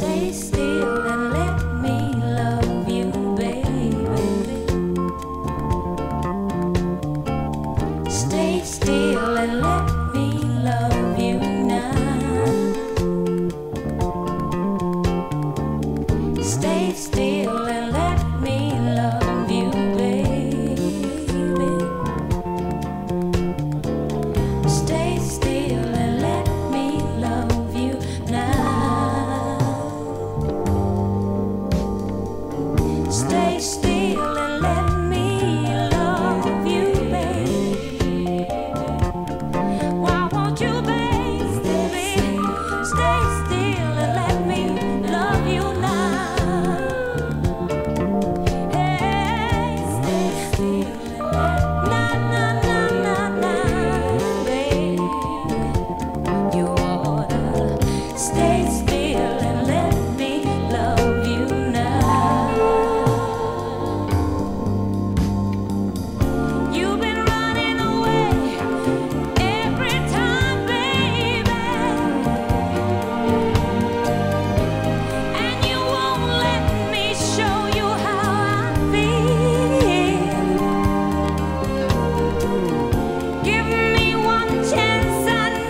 stay still.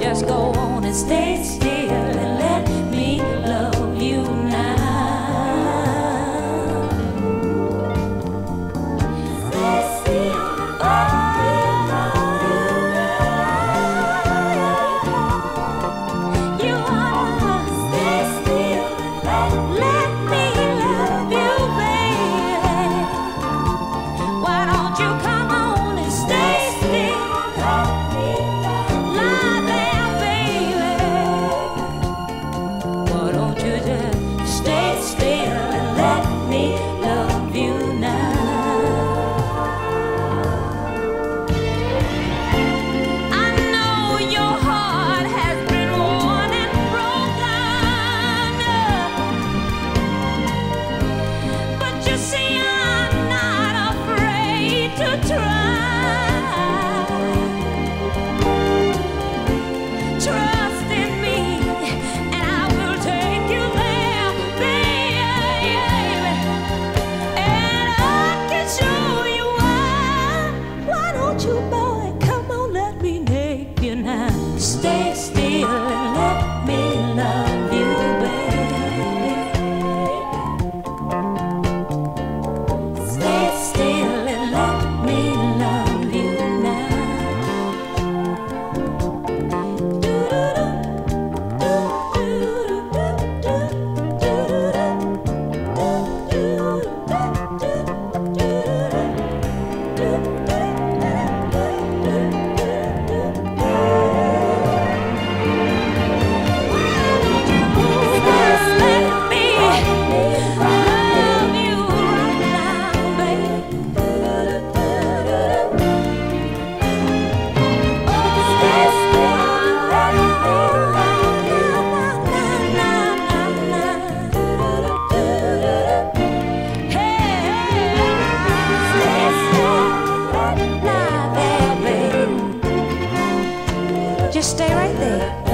just go on and stay still. Stay. just stay right there.